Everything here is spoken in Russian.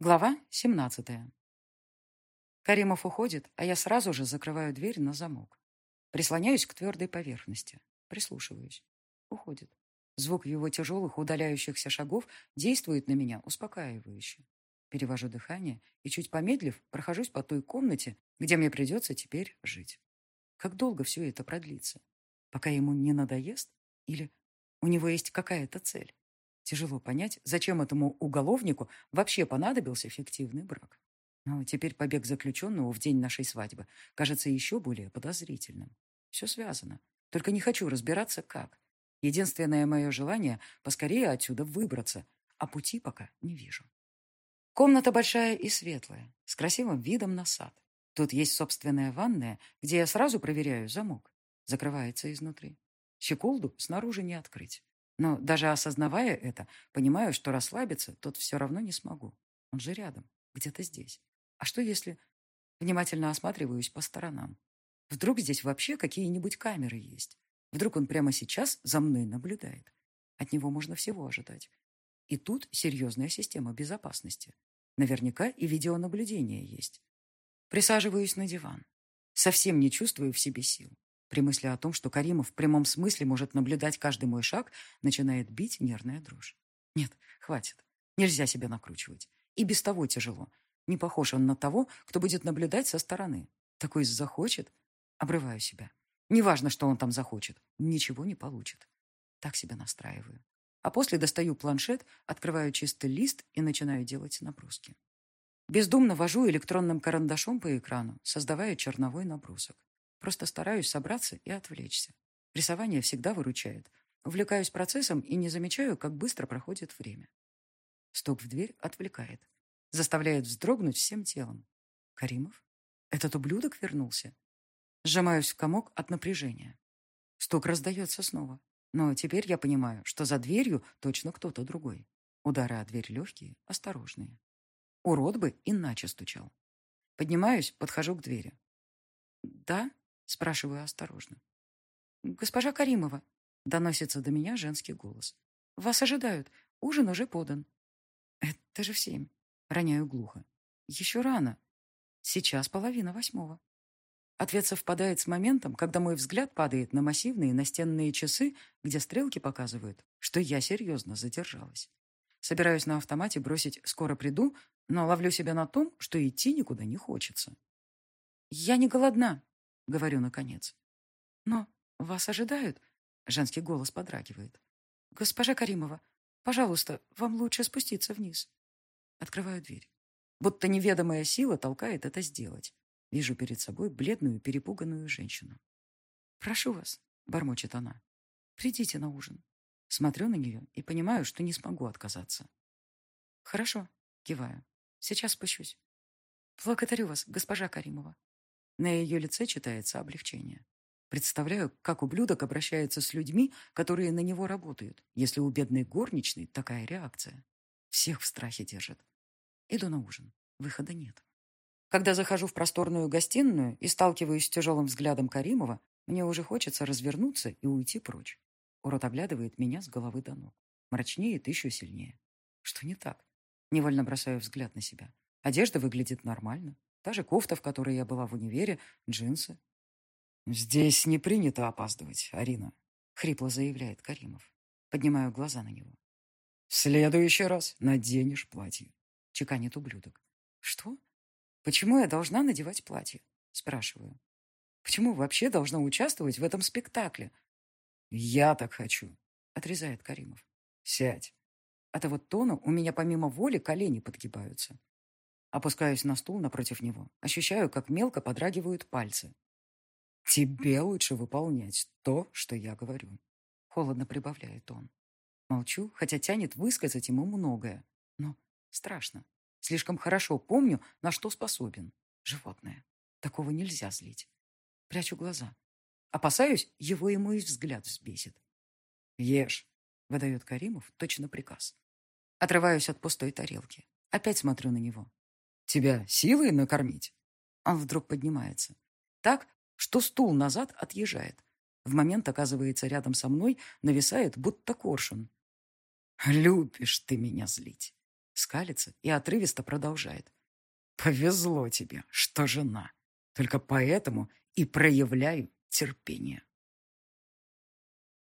Глава 17. Каримов уходит, а я сразу же закрываю дверь на замок. Прислоняюсь к твердой поверхности. Прислушиваюсь. Уходит. Звук его тяжелых удаляющихся шагов действует на меня успокаивающе. Перевожу дыхание и, чуть помедлив, прохожусь по той комнате, где мне придется теперь жить. Как долго все это продлится? Пока ему не надоест? Или у него есть какая-то цель? Тяжело понять, зачем этому уголовнику вообще понадобился фиктивный брак. Но теперь побег заключенного в день нашей свадьбы кажется еще более подозрительным. Все связано. Только не хочу разбираться, как. Единственное мое желание — поскорее отсюда выбраться, а пути пока не вижу. Комната большая и светлая, с красивым видом на сад. Тут есть собственная ванная, где я сразу проверяю замок. Закрывается изнутри. Щеколду снаружи не открыть. Но даже осознавая это, понимаю, что расслабиться тут все равно не смогу. Он же рядом, где-то здесь. А что если... Внимательно осматриваюсь по сторонам. Вдруг здесь вообще какие-нибудь камеры есть? Вдруг он прямо сейчас за мной наблюдает? От него можно всего ожидать. И тут серьезная система безопасности. Наверняка и видеонаблюдение есть. Присаживаюсь на диван. Совсем не чувствую в себе сил. При мысли о том, что Каримов в прямом смысле может наблюдать каждый мой шаг, начинает бить нервная дрожь. Нет, хватит. Нельзя себя накручивать. И без того тяжело. Не похож он на того, кто будет наблюдать со стороны. Такой захочет. Обрываю себя. Неважно, что он там захочет. Ничего не получит. Так себя настраиваю. А после достаю планшет, открываю чистый лист и начинаю делать наброски. Бездумно вожу электронным карандашом по экрану, создавая черновой набросок. Просто стараюсь собраться и отвлечься. Рисование всегда выручает. Увлекаюсь процессом и не замечаю, как быстро проходит время. Стук в дверь отвлекает. Заставляет вздрогнуть всем телом. Каримов? Этот ублюдок вернулся? Сжимаюсь в комок от напряжения. Стук раздается снова. Но теперь я понимаю, что за дверью точно кто-то другой. Удары о дверь легкие, осторожные. Урод бы иначе стучал. Поднимаюсь, подхожу к двери. «Да?» Спрашиваю осторожно. «Госпожа Каримова», — доносится до меня женский голос. «Вас ожидают. Ужин уже подан». «Это же в семь». Роняю глухо. «Еще рано. Сейчас половина восьмого». Ответ совпадает с моментом, когда мой взгляд падает на массивные настенные часы, где стрелки показывают, что я серьезно задержалась. Собираюсь на автомате бросить «скоро приду», но ловлю себя на том, что идти никуда не хочется. «Я не голодна», говорю наконец. Но вас ожидают, женский голос подрагивает. Госпожа Каримова, пожалуйста, вам лучше спуститься вниз. Открываю дверь. Будто неведомая сила толкает это сделать. Вижу перед собой бледную, перепуганную женщину. «Прошу вас», — бормочет она, — «придите на ужин». Смотрю на нее и понимаю, что не смогу отказаться. «Хорошо», — киваю. «Сейчас спущусь». «Благодарю вас, госпожа Каримова», на ее лице читается облегчение. Представляю, как ублюдок обращается с людьми, которые на него работают, если у бедной горничной такая реакция. Всех в страхе держит. Иду на ужин. Выхода нет. Когда захожу в просторную гостиную и сталкиваюсь с тяжелым взглядом Каримова, мне уже хочется развернуться и уйти прочь. Урод оглядывает меня с головы до ног. Мрачнеет еще сильнее. Что не так? Невольно бросаю взгляд на себя. Одежда выглядит нормально. Та же кофта, в которой я была в универе, джинсы. «Здесь не принято опаздывать, Арина», — хрипло заявляет Каримов. Поднимаю глаза на него. «В следующий раз наденешь платье», — чеканит ублюдок. «Что? Почему я должна надевать платье?» — спрашиваю. «Почему вообще должна участвовать в этом спектакле?» «Я так хочу», — отрезает Каримов. «Сядь». От его тона у меня помимо воли колени подгибаются. Опускаюсь на стул напротив него. Ощущаю, как мелко подрагивают пальцы. «Тебе лучше выполнять то, что я говорю», — холодно прибавляет он. Молчу, хотя тянет высказать ему многое. Но страшно. Слишком хорошо помню, на что способен. Животное. Такого нельзя злить. Прячу глаза. Опасаюсь, его и мой взгляд взбесит. «Ешь», — выдает Каримов точно приказ. Отрываюсь от пустой тарелки. Опять смотрю на него. Тебя силой накормить?» Он вдруг поднимается. Так, что стул назад отъезжает. В момент оказывается рядом со мной, нависает, будто коршун. «Любишь ты меня злить!» скалится и отрывисто продолжает. Повезло тебе, что жена. Только поэтому и проявляю терпение.